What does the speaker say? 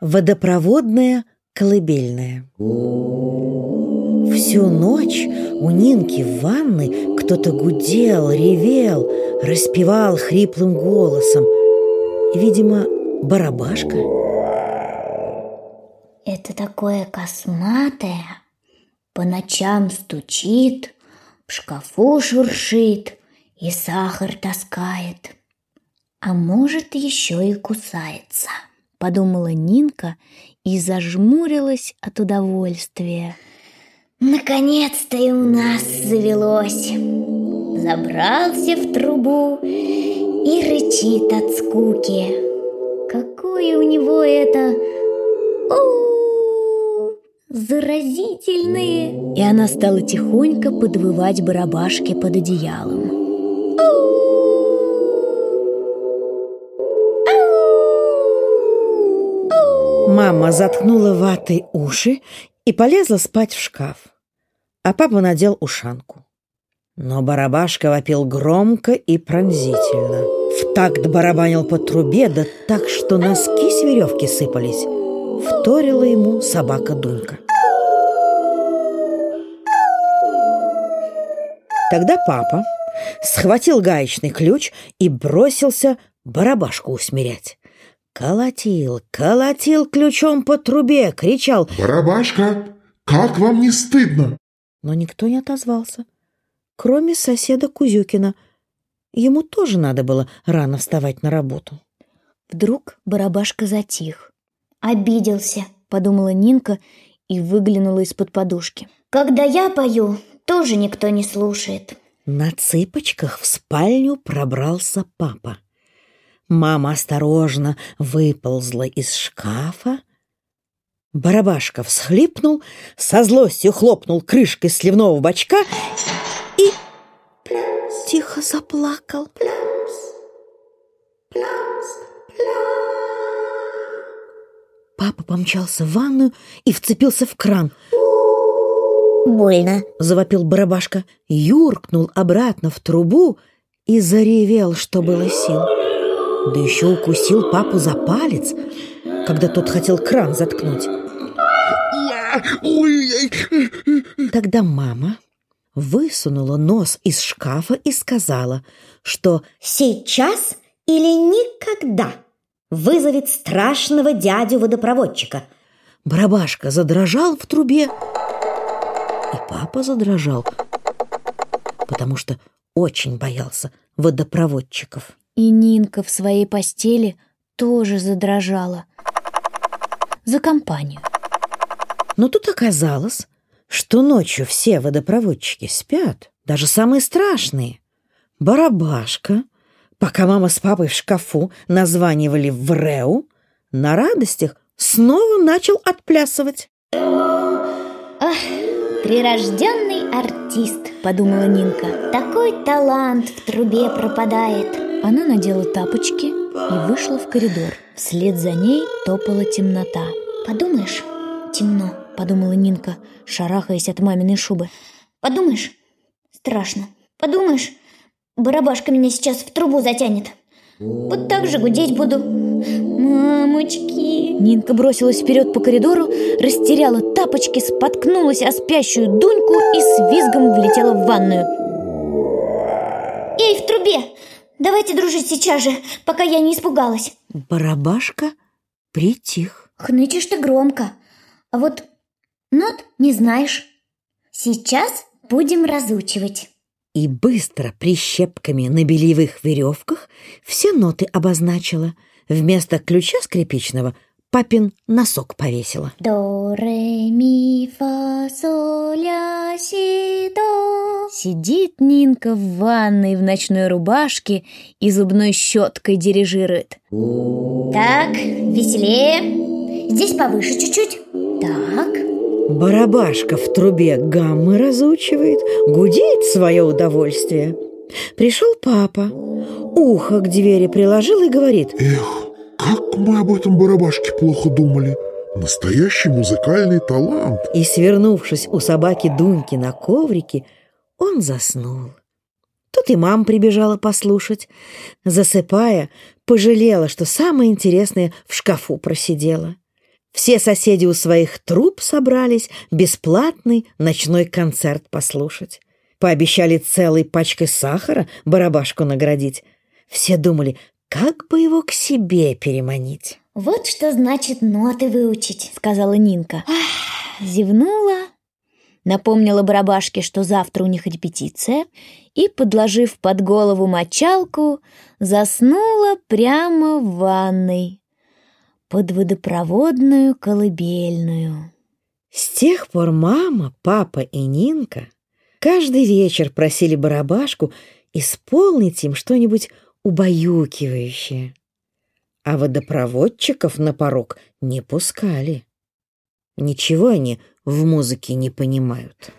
Водопроводная колыбельная. Всю ночь у Нинки в ванной кто-то гудел, ревел, распевал хриплым голосом. Видимо, барабашка. Это такое косматое, по ночам стучит, в шкафу шуршит и сахар таскает. А может, еще и кусается, подумала Нинка и зажмурилась от удовольствия. Наконец-то и у нас завелось. Забрался в трубу и рычит от скуки. Какое у него это... У заразительные. И она стала тихонько подвывать барабашки под одеялом. Мама заткнула ватой уши и полезла спать в шкаф, а папа надел ушанку. Но барабашка вопил громко и пронзительно. В такт барабанил по трубе, да так, что носки с веревки сыпались. Вторила ему собака Дунька. Тогда папа схватил гаечный ключ и бросился барабашку усмирять. Колотил, колотил ключом по трубе, кричал «Барабашка, как вам не стыдно?» Но никто не отозвался, кроме соседа Кузюкина. Ему тоже надо было рано вставать на работу. Вдруг барабашка затих. «Обиделся», — подумала Нинка и выглянула из-под подушки. «Когда я пою, тоже никто не слушает». На цыпочках в спальню пробрался папа. Мама осторожно выползла из шкафа. Барабашка всхлипнул, со злостью хлопнул крышкой сливного бачка и тихо заплакал. Папа помчался в ванную и вцепился в кран. «Больно», — завопил барабашка, юркнул обратно в трубу и заревел, что было сил да еще укусил папу за палец, когда тот хотел кран заткнуть. Тогда мама высунула нос из шкафа и сказала, что «Сейчас или никогда вызовет страшного дядю-водопроводчика». Барабашка задрожал в трубе, и папа задрожал, потому что очень боялся водопроводчиков. И Нинка в своей постели тоже задрожала. За компанию. Но тут оказалось, что ночью все водопроводчики спят, даже самые страшные. Барабашка, пока мама с папой в шкафу названивали в Реу, на радостях снова начал отплясывать. Ах, прирожденный артист, подумала Нинка. Такой талант в трубе пропадает. Она надела тапочки и вышла в коридор. Вслед за ней топала темнота. «Подумаешь, темно», — подумала Нинка, шарахаясь от маминой шубы. «Подумаешь, страшно. Подумаешь, барабашка меня сейчас в трубу затянет. Вот так же гудеть буду. Мамочки!» Нинка бросилась вперед по коридору, растеряла тапочки, споткнулась о спящую Дуньку и с визгом влетела в ванную. «Эй, в трубе! Давайте дружить сейчас же, пока я не испугалась. Барабашка притих. Хнычешь ты громко. А вот нот не знаешь. Сейчас будем разучивать. И быстро прищепками на белевых веревках все ноты обозначила. Вместо ключа скрипичного папин носок повесила. До, ре, ми, фа, соль, ля, си. Сидит Нинка в ванной в ночной рубашке и зубной щеткой дирижирует. Так, веселее. Здесь повыше чуть-чуть. Так. Барабашка в трубе гаммы разучивает, гудит свое удовольствие. Пришел папа, ухо к двери приложил и говорит Эх, как мы об этом барабашке плохо думали. Настоящий музыкальный талант. И, свернувшись у собаки Дуньки на коврике, он заснул. Тут и мама прибежала послушать. Засыпая, пожалела, что самое интересное в шкафу просидела. Все соседи у своих труб собрались бесплатный ночной концерт послушать. Пообещали целой пачкой сахара барабашку наградить. Все думали, как бы его к себе переманить. «Вот что значит ноты выучить», — сказала Нинка. Ах, зевнула, напомнила барабашке, что завтра у них репетиция, и, подложив под голову мочалку, заснула прямо в ванной под водопроводную колыбельную. С тех пор мама, папа и Нинка каждый вечер просили барабашку исполнить им что-нибудь убаюкивающее, а водопроводчиков на порог не пускали. Ничего они в музыке не понимают.